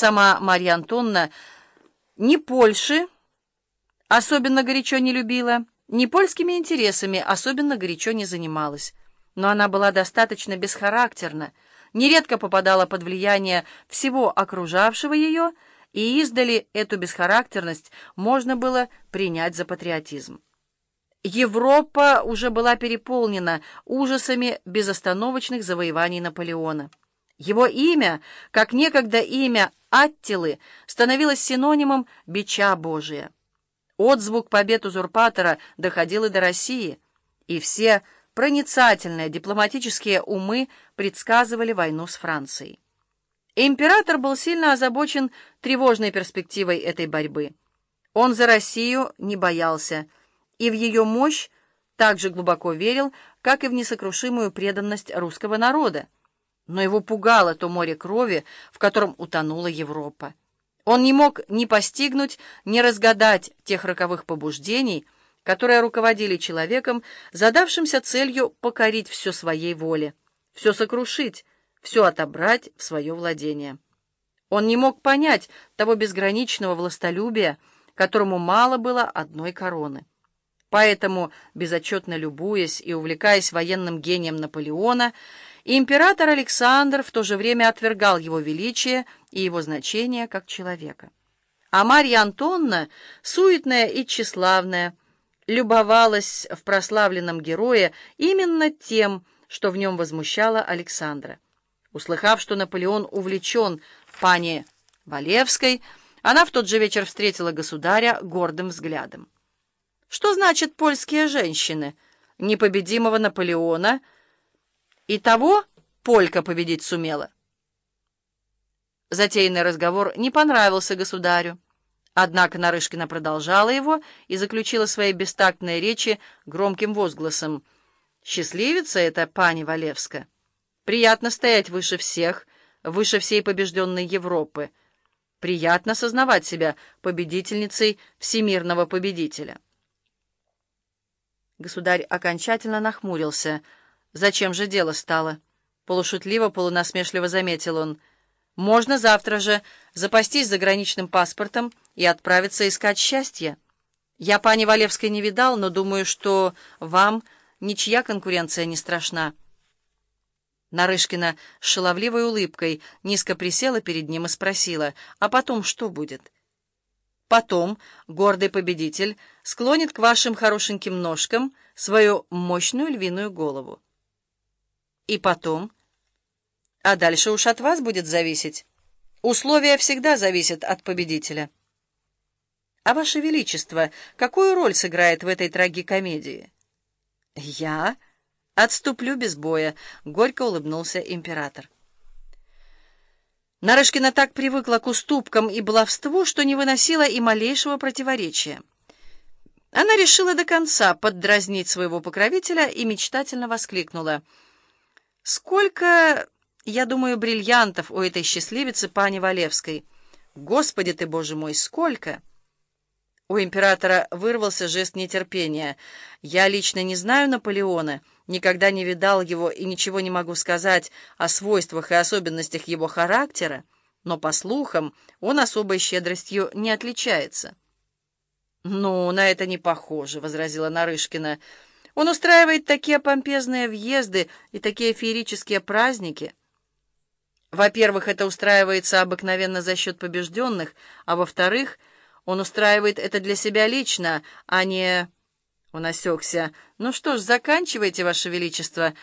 Сама Марья Антонна ни Польши особенно горячо не любила, ни польскими интересами особенно горячо не занималась. Но она была достаточно бесхарактерна, нередко попадала под влияние всего окружавшего ее, и издали эту бесхарактерность можно было принять за патриотизм. Европа уже была переполнена ужасами безостановочных завоеваний Наполеона. Его имя, как некогда имя Аттилы, становилось синонимом бича Божия. Отзвук побед узурпатора доходил и до России, и все проницательные дипломатические умы предсказывали войну с Францией. Император был сильно озабочен тревожной перспективой этой борьбы. Он за Россию не боялся, и в ее мощь так же глубоко верил, как и в несокрушимую преданность русского народа. Но его пугало то море крови, в котором утонула Европа. Он не мог ни постигнуть, ни разгадать тех роковых побуждений, которые руководили человеком, задавшимся целью покорить все своей воле, все сокрушить, все отобрать в свое владение. Он не мог понять того безграничного властолюбия, которому мало было одной короны. Поэтому, безотчетно любуясь и увлекаясь военным гением Наполеона, император Александр в то же время отвергал его величие и его значение как человека. А Марья Антонна, суетная и тщеславная, любовалась в прославленном герое именно тем, что в нем возмущало Александра. Услыхав, что Наполеон увлечен пани Валевской, она в тот же вечер встретила государя гордым взглядом. Что значит польские женщины? Непобедимого Наполеона и того полька победить сумела. Затеянный разговор не понравился государю. Однако Нарышкина продолжала его и заключила свои бестактные речи громким возгласом. «Счастливица это пани Валевска!» Приятно стоять выше всех, выше всей побежденной Европы. Приятно сознавать себя победительницей всемирного победителя. Государь окончательно нахмурился. «Зачем же дело стало?» Полушутливо, полунасмешливо заметил он. «Можно завтра же запастись заграничным паспортом и отправиться искать счастье. Я пани Валевской не видал, но думаю, что вам ничья конкуренция не страшна». Нарышкина с шаловливой улыбкой низко присела перед ним и спросила, «А потом что будет?» «Потом гордый победитель склонит к вашим хорошеньким ножкам свою мощную львиную голову». «И потом?» «А дальше уж от вас будет зависеть. Условия всегда зависят от победителя». «А ваше величество, какую роль сыграет в этой трагикомедии?» «Я?» «Отступлю без боя», — горько улыбнулся император. Нарышкина так привыкла к уступкам и баловству, что не выносила и малейшего противоречия. Она решила до конца поддразнить своего покровителя и мечтательно воскликнула. «Сколько, я думаю, бриллиантов у этой счастливицы пани Валевской! Господи ты, Боже мой, сколько!» У императора вырвался жест нетерпения. «Я лично не знаю Наполеона, никогда не видал его и ничего не могу сказать о свойствах и особенностях его характера, но, по слухам, он особой щедростью не отличается». «Ну, на это не похоже», — возразила Нарышкина. «Он устраивает такие помпезные въезды и такие феерические праздники». «Во-первых, это устраивается обыкновенно за счет побежденных, а во-вторых — он устраивает это для себя лично, а не...» Он осекся. «Ну что ж, заканчивайте, Ваше Величество».